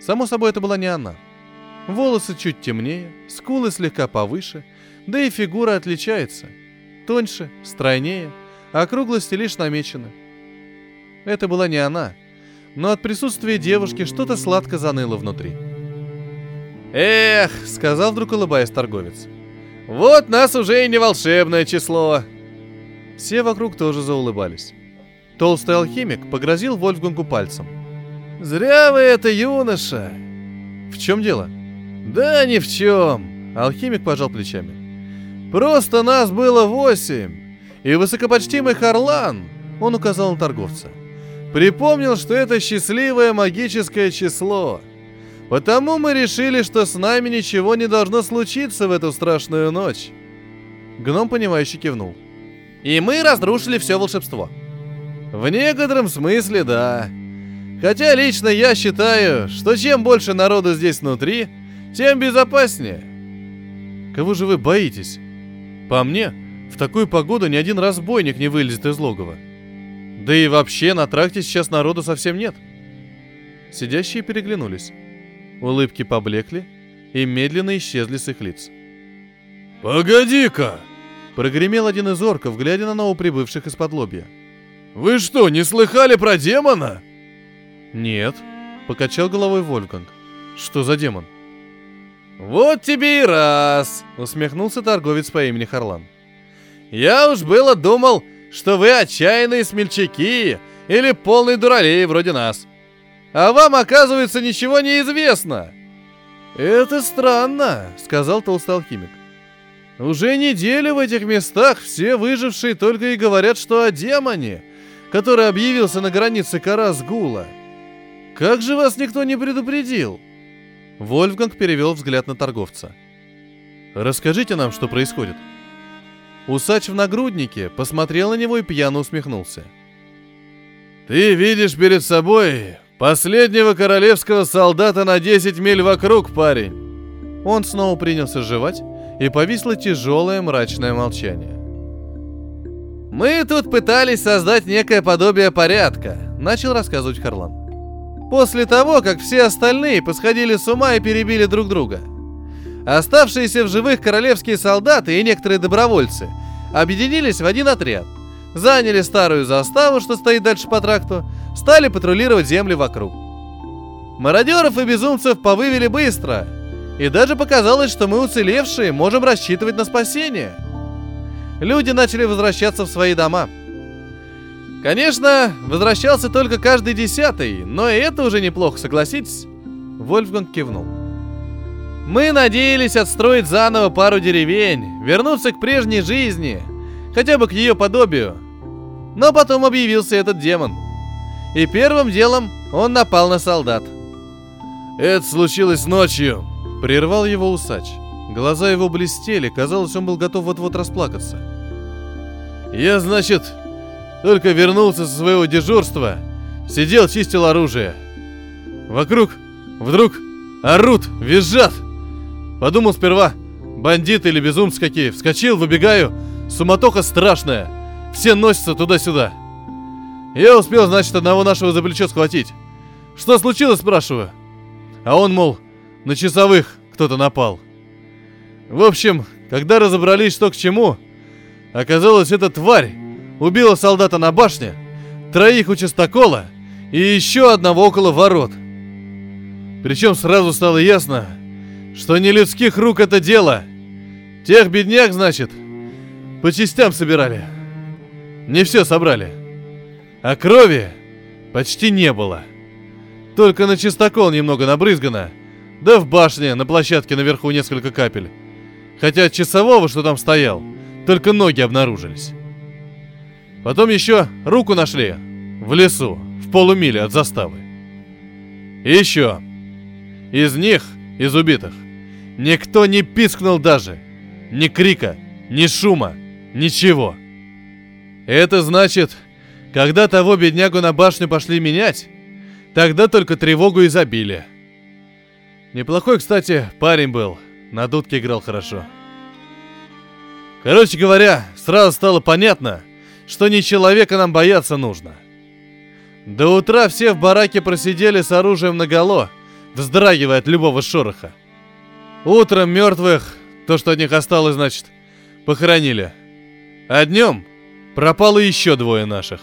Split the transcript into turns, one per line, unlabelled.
Само собой, это была не она. Волосы чуть темнее, скулы слегка повыше, да и фигура отличается. Тоньше, стройнее, а округлости лишь намечены. Это была не она, но от присутствия девушки что-то сладко заныло внутри. «Эх!» — сказал вдруг улыбаясь торговец. «Вот нас уже и не волшебное число!» Все вокруг тоже заулыбались. Толстый алхимик погрозил Вольфгангу пальцем. «Зря вы это, юноша!» «В чем дело?» «Да ни в чем!» Алхимик пожал плечами. «Просто нас было восемь, и высокопочтимый Харлан, он указал на торговца, припомнил, что это счастливое магическое число. Потому мы решили, что с нами ничего не должно случиться в эту страшную ночь». Гном, понимающе кивнул. «И мы разрушили все волшебство», в некотором смысле, да. Хотя лично я считаю, что чем больше народу здесь внутри, тем безопаснее. Кого же вы боитесь? По мне, в такую погоду ни один разбойник не вылезет из логова. Да и вообще на тракте сейчас народу совсем нет. Сидящие переглянулись. Улыбки поблекли и медленно исчезли с их лиц. «Погоди-ка!» Прогремел один из орков, глядя на новоприбывших из-под лобья. «Вы что, не слыхали про демона?» «Нет», — покачал головой Вольфганг. «Что за демон?» «Вот тебе и раз!» — усмехнулся торговец по имени Харлан. «Я уж было думал, что вы отчаянные смельчаки или полные дуралей вроде нас. А вам, оказывается, ничего не известно!» «Это странно», — сказал толстый алхимик. «Уже неделю в этих местах все выжившие только и говорят, что о демоне, который объявился на границе Карас-Гула. Как же вас никто не предупредил?» Вольфганг перевел взгляд на торговца. «Расскажите нам, что происходит». Усач в нагруднике посмотрел на него и пьяно усмехнулся. «Ты видишь перед собой последнего королевского солдата на 10 миль вокруг, парень!» Он снова принялся жевать, и повисло тяжелое мрачное молчание. «Мы тут пытались создать некое подобие порядка», — начал рассказывать Харлан. «После того, как все остальные посходили с ума и перебили друг друга. Оставшиеся в живых королевские солдаты и некоторые добровольцы объединились в один отряд, заняли старую заставу, что стоит дальше по тракту, стали патрулировать земли вокруг. Мародеров и безумцев повывели быстро, и даже показалось, что мы уцелевшие можем рассчитывать на спасение — люди начали возвращаться в свои дома. Конечно, возвращался только каждый десятый, но и это уже неплохо, согласитесь? Вольфганг кивнул. Мы надеялись отстроить заново пару деревень, вернуться к прежней жизни, хотя бы к ее подобию. Но потом объявился этот демон. И первым делом он напал на солдат. «Это случилось ночью», — прервал его усач. Глаза его блестели, казалось, он был готов вот-вот расплакаться. «Я, значит, только вернулся со своего дежурства, сидел, чистил оружие. Вокруг вдруг орут, визжат. Подумал сперва, бандиты или безумцы какие. Вскочил, выбегаю, суматоха страшная. Все носятся туда-сюда. Я успел, значит, одного нашего за плечо схватить. Что случилось, спрашиваю. А он, мол, на часовых кто-то напал. В общем, когда разобрались, что к чему, оказалось, эта тварь убила солдата на башне, троих у частокола и еще одного около ворот. Причем сразу стало ясно, что не людских рук это дело. Тех бедняк, значит, по частям собирали. Не все собрали. А крови почти не было. Только на чистокол немного набрызгано, да в башне на площадке наверху несколько капель. Хотя от часового, что там стоял, только ноги обнаружились. Потом еще руку нашли в лесу, в полумиле от заставы. И еще. Из них, из убитых, никто не пискнул даже. Ни крика, ни шума, ничего. Это значит, когда того беднягу на башню пошли менять, тогда только тревогу и забили. Неплохой, кстати, парень был – на дудке играл хорошо. Короче говоря, сразу стало понятно, что не человека нам бояться нужно. До утра все в бараке просидели с оружием наголо, вздрагивая от любого шороха. Утром мертвых, то, что от них осталось, значит, похоронили. А днем пропало еще двое наших.